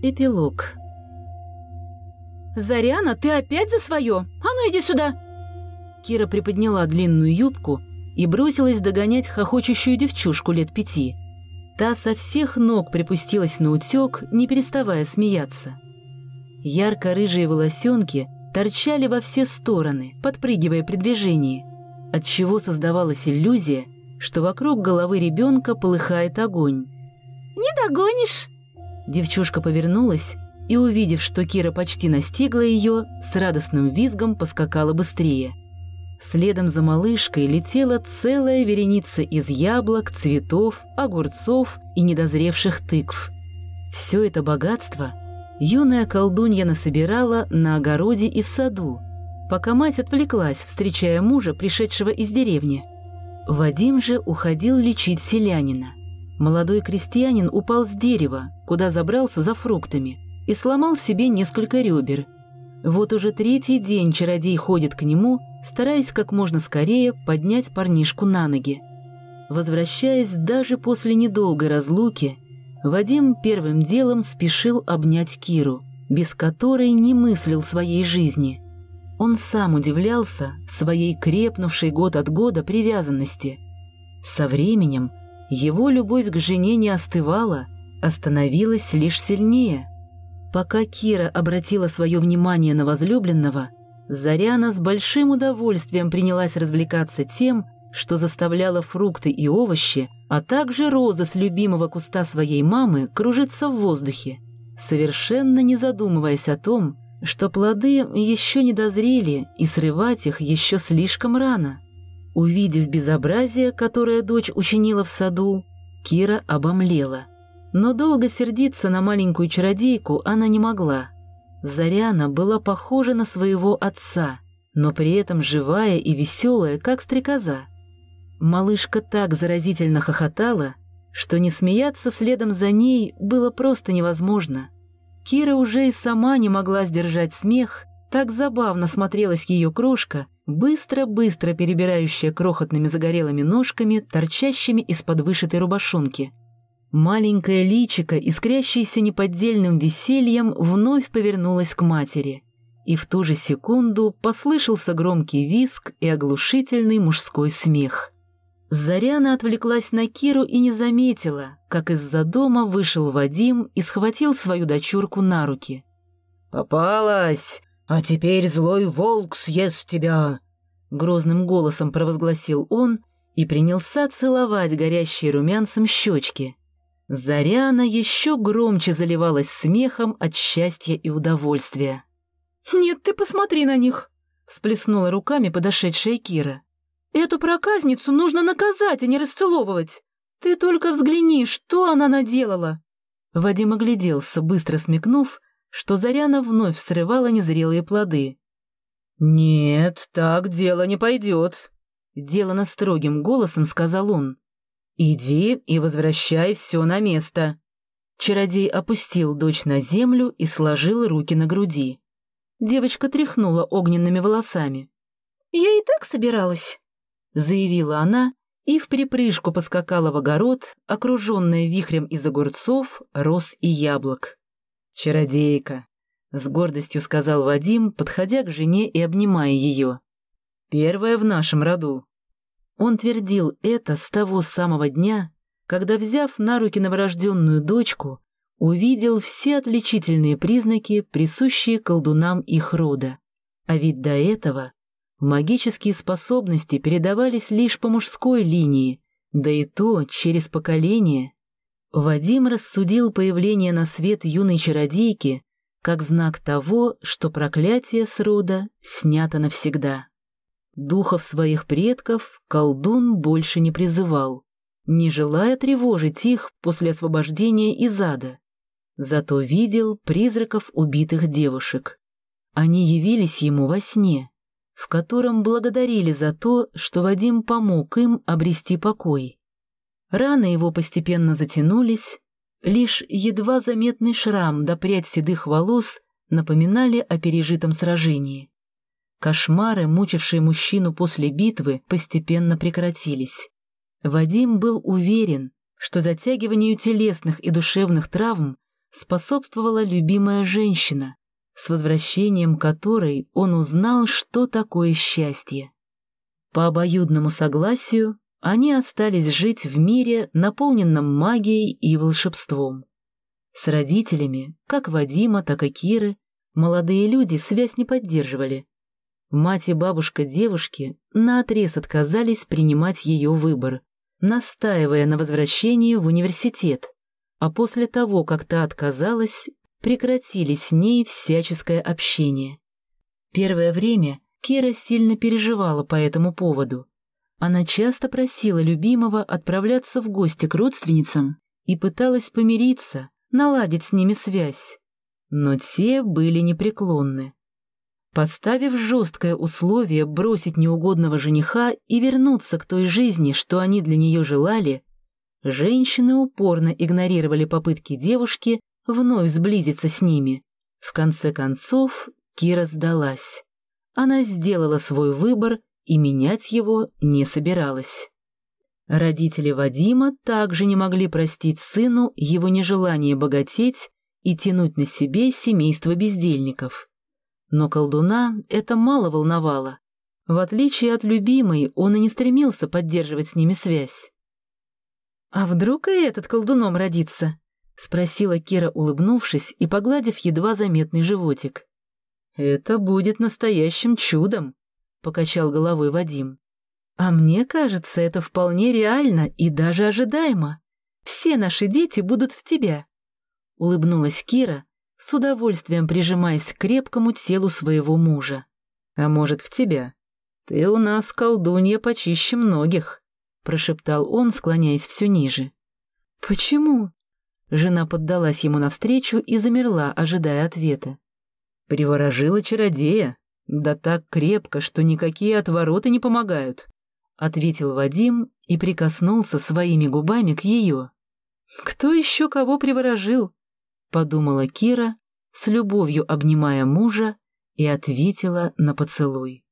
Эпилог. «Заряна, ты опять за свое? А ну иди сюда!» Кира приподняла длинную юбку и бросилась догонять хохочущую девчушку лет пяти. Та со всех ног припустилась на утёк, не переставая смеяться. Ярко-рыжие волосенки торчали во все стороны, подпрыгивая при движении, отчего создавалась иллюзия, что вокруг головы ребенка полыхает огонь. «Не догонишь!» Девчушка повернулась и, увидев, что Кира почти настигла ее, с радостным визгом поскакала быстрее. Следом за малышкой летела целая вереница из яблок, цветов, огурцов и недозревших тыкв. Все это богатство юная колдунья насобирала на огороде и в саду, пока мать отвлеклась, встречая мужа, пришедшего из деревни. Вадим же уходил лечить селянина. Молодой крестьянин упал с дерева, куда забрался за фруктами, и сломал себе несколько ребер. Вот уже третий день чародей ходит к нему, стараясь как можно скорее поднять парнишку на ноги. Возвращаясь даже после недолгой разлуки, Вадим первым делом спешил обнять Киру, без которой не мыслил своей жизни. Он сам удивлялся своей крепнувшей год от года привязанности. Со временем его любовь к жене не остывала, а становилась лишь сильнее. Пока Кира обратила свое внимание на возлюбленного, Заряна с большим удовольствием принялась развлекаться тем, что заставляла фрукты и овощи, а также розы с любимого куста своей мамы кружиться в воздухе, совершенно не задумываясь о том, что плоды еще не дозрели и срывать их еще слишком рано. Увидев безобразие, которое дочь учинила в саду, Кира обомлела. Но долго сердиться на маленькую чародейку она не могла. Заряна была похожа на своего отца, но при этом живая и веселая, как стрекоза. Малышка так заразительно хохотала, что не смеяться следом за ней было просто невозможно. Кира уже и сама не могла сдержать смех, так забавно смотрелась ее крошка, быстро-быстро перебирающая крохотными загорелыми ножками, торчащими из-под вышитой рубашонки. Маленькое личико, искрящееся неподдельным весельем, вновь повернулось к матери. И в ту же секунду послышался громкий визг и оглушительный мужской смех. Заряна отвлеклась на Киру и не заметила, как из-за дома вышел Вадим и схватил свою дочурку на руки. «Попалась! «А теперь злой волк съест тебя!» Грозным голосом провозгласил он и принялся целовать горящие румянцем щечки. Заряна еще громче заливалась смехом от счастья и удовольствия. «Нет, ты посмотри на них!» — всплеснула руками подошедшая Кира. «Эту проказницу нужно наказать, а не расцеловывать! Ты только взгляни, что она наделала!» Вадим огляделся, быстро смекнув, что Заряна вновь срывала незрелые плоды. «Нет, так дело не пойдет», — делано строгим голосом сказал он. «Иди и возвращай все на место». Чародей опустил дочь на землю и сложил руки на груди. Девочка тряхнула огненными волосами. «Я и так собиралась», — заявила она и в припрыжку поскакала в огород, окруженная вихрем из огурцов, роз и яблок. «Чародейка», — с гордостью сказал Вадим, подходя к жене и обнимая ее. «Первая в нашем роду». Он твердил это с того самого дня, когда, взяв на руки новорожденную дочку, увидел все отличительные признаки, присущие колдунам их рода. А ведь до этого магические способности передавались лишь по мужской линии, да и то через поколение. Вадим рассудил появление на свет юной чародейки как знак того, что проклятие с рода снято навсегда. Духов своих предков колдун больше не призывал, не желая тревожить их после освобождения из ада. Зато видел призраков убитых девушек. Они явились ему во сне, в котором благодарили за то, что Вадим помог им обрести покой. Раны его постепенно затянулись, лишь едва заметный шрам да прядь седых волос напоминали о пережитом сражении. Кошмары, мучившие мужчину после битвы, постепенно прекратились. Вадим был уверен, что затягиванию телесных и душевных травм способствовала любимая женщина, с возвращением которой он узнал, что такое счастье. По обоюдному согласию они остались жить в мире, наполненном магией и волшебством. С родителями, как Вадима, так и Киры, молодые люди связь не поддерживали. Мать и бабушка девушки наотрез отказались принимать ее выбор, настаивая на возвращении в университет, а после того, как та отказалась, прекратили с ней всяческое общение. Первое время Кира сильно переживала по этому поводу. Она часто просила любимого отправляться в гости к родственницам и пыталась помириться, наладить с ними связь. Но те были непреклонны. Поставив жесткое условие бросить неугодного жениха и вернуться к той жизни, что они для нее желали, женщины упорно игнорировали попытки девушки вновь сблизиться с ними. В конце концов, Кира сдалась. Она сделала свой выбор и менять его не собиралась. Родители Вадима также не могли простить сыну его нежелание богатеть и тянуть на себе семейство бездельников. Но колдуна это мало волновало. В отличие от любимой, он и не стремился поддерживать с ними связь. «А вдруг и этот колдуном родится?» — спросила Кира, улыбнувшись и погладив едва заметный животик. «Это будет настоящим чудом», — покачал головой Вадим. «А мне кажется, это вполне реально и даже ожидаемо. Все наши дети будут в тебя», — улыбнулась Кира, с удовольствием прижимаясь к крепкому телу своего мужа. «А может, в тебя? Ты у нас колдунья почище многих», — прошептал он, склоняясь все ниже. «Почему?» Жена поддалась ему навстречу и замерла, ожидая ответа. «Приворожила чародея, да так крепко, что никакие отвороты не помогают», ответил Вадим и прикоснулся своими губами к ее. «Кто еще кого приворожил?» подумала Кира, с любовью обнимая мужа, и ответила на поцелуй.